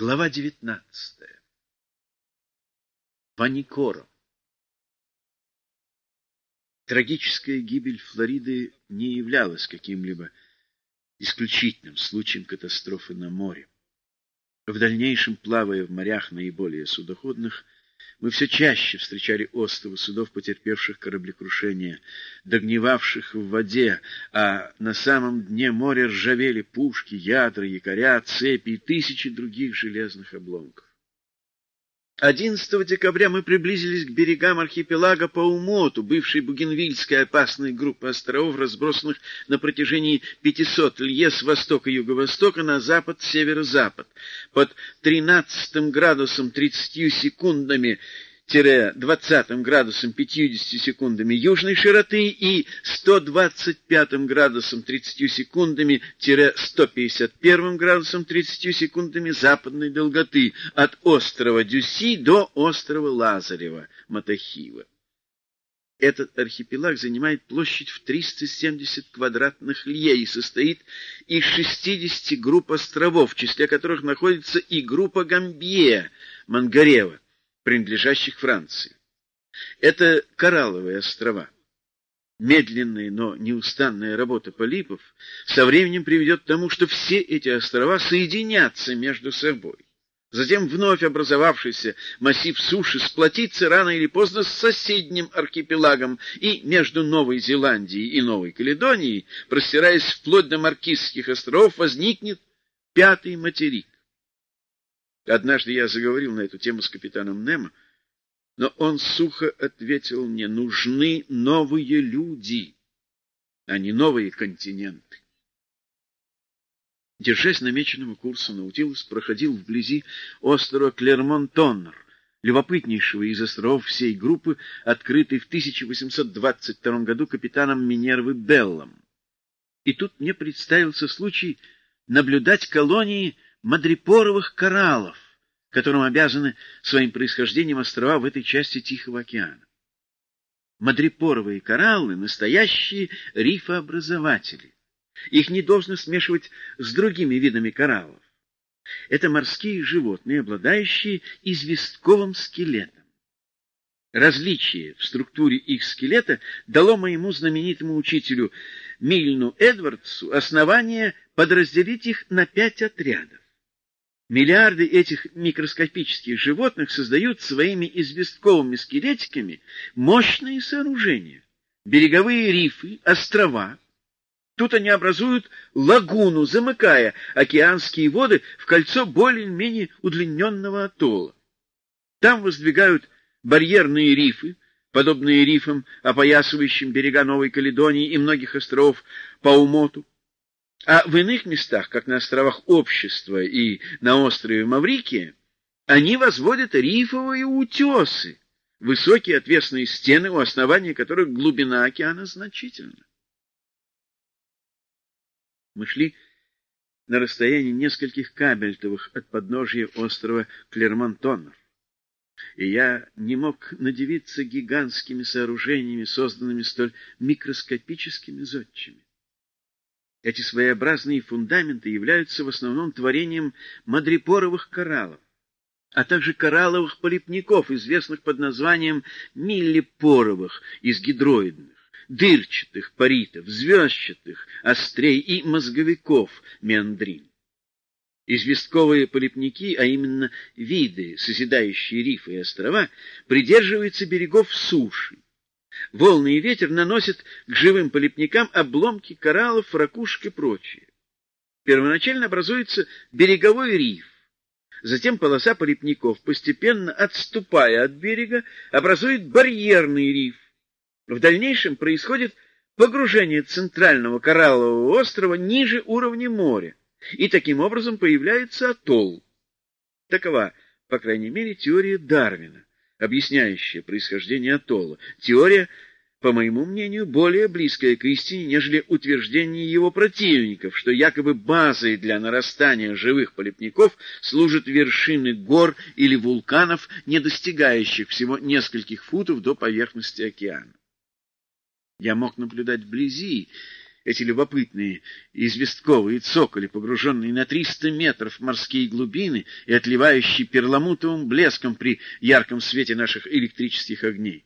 Глава девятнадцатая. Паникоро. Трагическая гибель Флориды не являлась каким-либо исключительным случаем катастрофы на море. В дальнейшем, плавая в морях наиболее судоходных, мы все чаще встречали островы судов, потерпевших кораблекрушение, догнивавших в воде, а на самом дне моря ржавели пушки, ядра, якоря, цепи и тысячи других железных обломков. 11 декабря мы приблизились к берегам архипелага Паумоту, бывшей бугенвильской опасной группы островов, разбросанных на протяжении 500 лье с востока юго-востока на запад-северо-запад. Под 13 градусом 30 секундами 20 градусом 50 секундами южной широты и 125 градусом 30 секундами 151 градусом 30 секундами западной долготы от острова Дюси до острова Лазарева, Матахива. Этот архипелаг занимает площадь в 370 квадратных лье и состоит из 60 групп островов, в числе которых находится и группа Гамбье, Мангарева принадлежащих Франции. Это коралловые острова. Медленная, но неустанная работа полипов со временем приведет к тому, что все эти острова соединятся между собой. Затем вновь образовавшийся массив суши сплотится рано или поздно с соседним архипелагом, и между Новой Зеландией и Новой Каледонией, простираясь вплоть до Маркизских островов, возникнет пятый материк. Однажды я заговорил на эту тему с капитаном Немо, но он сухо ответил мне, нужны новые люди, а не новые континенты. Держась намеченного курса, Наутилус проходил вблизи острова Клермон-Тоннер, любопытнейшего из островов всей группы, открытый в 1822 году капитаном Минервы Беллом. И тут мне представился случай наблюдать колонии мадрипоровых кораллов, которым обязаны своим происхождением острова в этой части Тихого океана. Мадрипоровые кораллы — настоящие рифообразователи. Их не должно смешивать с другими видами кораллов. Это морские животные, обладающие известковым скелетом. Различие в структуре их скелета дало моему знаменитому учителю Мильну Эдвардсу основание подразделить их на пять отрядов. Миллиарды этих микроскопических животных создают своими известковыми скелетиками мощные сооружения, береговые рифы, острова. Тут они образуют лагуну, замыкая океанские воды в кольцо более-менее удлиненного атолла. Там воздвигают барьерные рифы, подобные рифам, опоясывающим берега Новой Каледонии и многих островов по умоту. А в иных местах, как на островах Общества и на острове Маврикия, они возводят рифовые утесы, высокие отвесные стены, у основания которых глубина океана значительна. Мы шли на расстоянии нескольких кабельтовых от подножия острова Клермонтонов, и я не мог надевиться гигантскими сооружениями, созданными столь микроскопическими зодчими. Эти своеобразные фундаменты являются в основном творением мадрипоровых кораллов, а также коралловых полипников, известных под названием миллипоровых из гидроидных, дырчатых паритов, звездчатых, острей и мозговиков меандрин. Известковые полипники, а именно виды, созидающие рифы и острова, придерживаются берегов суши, Волны и ветер наносят к живым полипникам обломки кораллов, ракушек и прочее. Первоначально образуется береговой риф. Затем полоса полипников, постепенно отступая от берега, образует барьерный риф. В дальнейшем происходит погружение центрального кораллового острова ниже уровня моря, и таким образом появляется атолл. Такова, по крайней мере, теория Дарвина объясняющая происхождение атолла. Теория, по моему мнению, более близкая к истине, нежели утверждение его противников, что якобы базой для нарастания живых полипников служат вершины гор или вулканов, не достигающих всего нескольких футов до поверхности океана. Я мог наблюдать вблизи эти любопытные известковые цоколи, погруженные на триста метров в морские глубины и отливающие перламутровым блеском при ярком свете наших электрических огней.